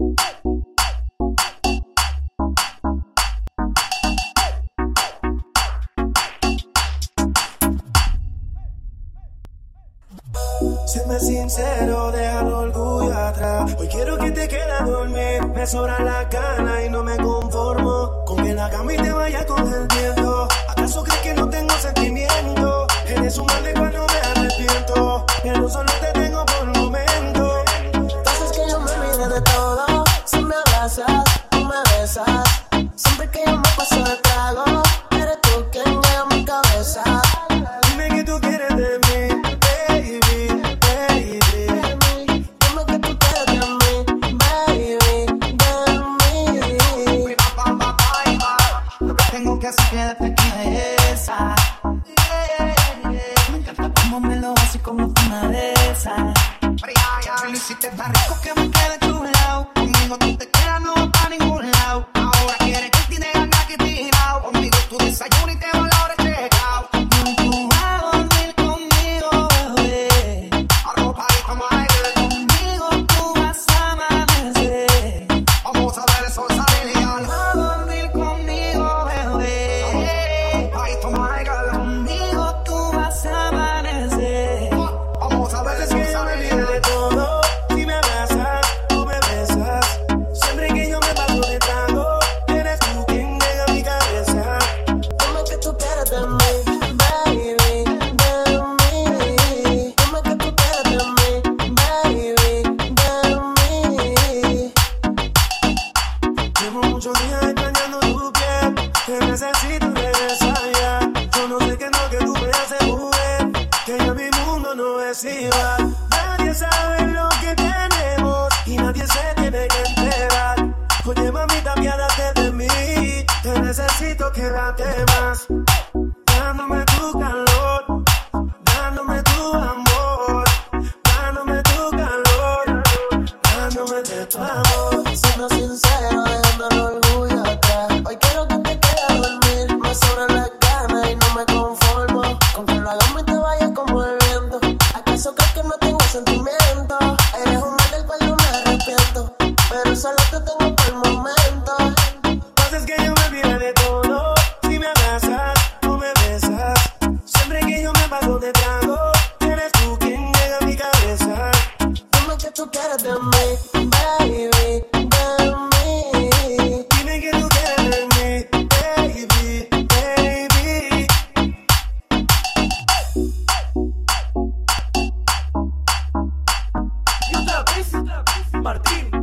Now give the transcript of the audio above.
Séme sincero, deja el orgullo atrás. Hoy quiero que te quede a dormir. Me sobra la gana y no me conformo con que la cama y te vaya con el viento. ¿Acaso crees que no abrazas, tú me besas. Siempre que yo me paso de trago, eres tú quien llega a mi cabeza. Dime que tú quieres de mí, baby, baby. Dime que tú quieres de mí, baby, de mí. Lo que tengo que hacer es que esa. Me encanta cómo me lo haces como tú me besas. Lo hiciste tan rico que me quedé chulao. Conmigo tú te quedas, no vas pa' ningún lado. Ahora quieres que tiene ganas que tirado. Conmigo tú desayunas muchos días extrañando tu piel. Te necesito regresar ya. Yo no sé qué no que tú me haces mujer. Que ya mi mundo no es igual. Nadie sabe lo que tenemos y nadie se tiene que enterar. Oye, mamita, piádate de mí. Te necesito quédate más. Dándome tu calor, dándome tu amor, dándome tu calor, dándome tu amor. Siendo sincero, de trago. Eres tú quien llega a mi cabeza. Dame que tú quieres de mí, baby, de mí. Dime que tú quieres de mí, baby, baby. Hey. Hey. Martín.